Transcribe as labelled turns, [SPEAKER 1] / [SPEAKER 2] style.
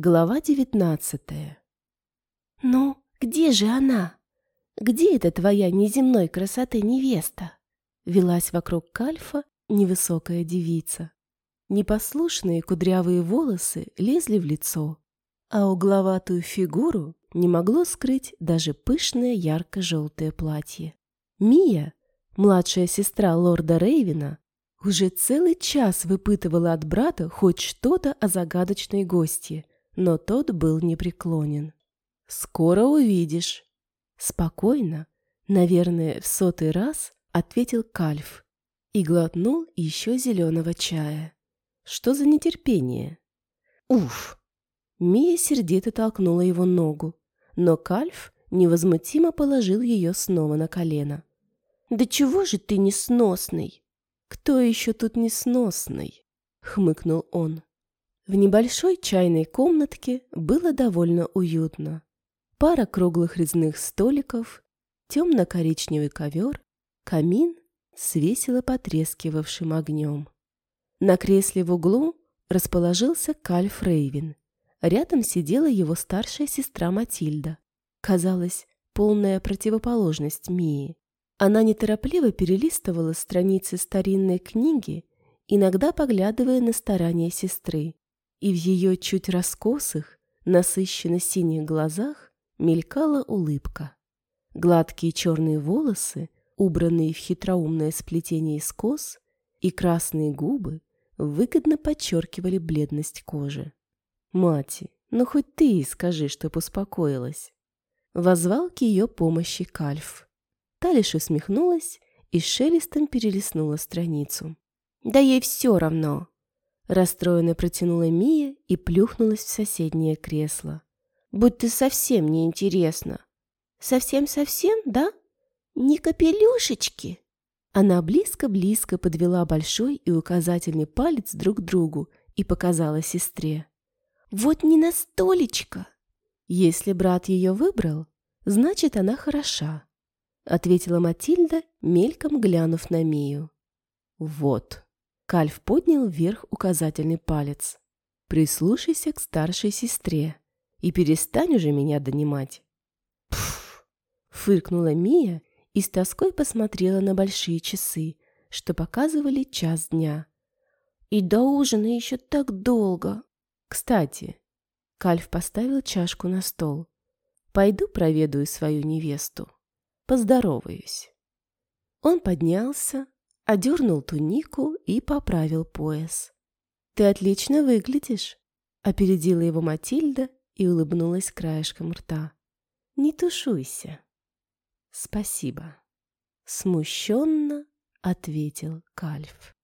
[SPEAKER 1] Глава девятнадцатая. «Ну, где же она? Где эта твоя неземной красоты невеста?» Велась вокруг кальфа невысокая девица. Непослушные кудрявые волосы лезли в лицо, а угловатую фигуру не могло скрыть даже пышное ярко-желтое платье. Мия, младшая сестра лорда Рейвина, уже целый час выпытывала от брата хоть что-то о загадочной гостье, но тот был непреклонен. «Скоро увидишь». Спокойно, наверное, в сотый раз ответил Кальф и глотнул еще зеленого чая. «Что за нетерпение?» «Уф!» Мия сердито толкнула его ногу, но Кальф невозмутимо положил ее снова на колено. «Да чего же ты несносный?» «Кто еще тут несносный?» — хмыкнул он. В небольшой чайной комнатке было довольно уютно. Пара круглых резных столиков, темно-коричневый ковер, камин с весело потрескивавшим огнем. На кресле в углу расположился Кальф Рейвин. Рядом сидела его старшая сестра Матильда. Казалось, полная противоположность Мии. Она неторопливо перелистывала страницы старинной книги, иногда поглядывая на старания сестры и в ее чуть раскосых, насыщенно синих глазах мелькала улыбка. Гладкие черные волосы, убранные в хитроумное сплетение из кос, и красные губы выгодно подчеркивали бледность кожи. «Мати, ну хоть ты скажи, чтоб успокоилась!» Возвал к ее помощи Кальф. Та лишь усмехнулась и шелестом перелистнула страницу. «Да ей все равно!» Расстроенно протянула Мия и плюхнулась в соседнее кресло. «Будь ты совсем неинтересна». «Совсем-совсем, да? Не капелюшечки?» Она близко-близко подвела большой и указательный палец друг к другу и показала сестре. «Вот не на столечко!» «Если брат ее выбрал, значит, она хороша», — ответила Матильда, мельком глянув на Мию. «Вот». Кальф поднял вверх указательный палец. «Прислушайся к старшей сестре и перестань уже меня донимать». «Пф!» — фыркнула Мия и с тоской посмотрела на большие часы, что показывали час дня. «И до ужина еще так долго!» «Кстати...» — Кальф поставил чашку на стол. «Пойду проведаю свою невесту. Поздороваюсь». Он поднялся, одернул тунику и поправил пояс. «Ты отлично выглядишь», — опередила его Матильда и улыбнулась краешком рта. «Не тушуйся». «Спасибо», — смущенно ответил Кальф.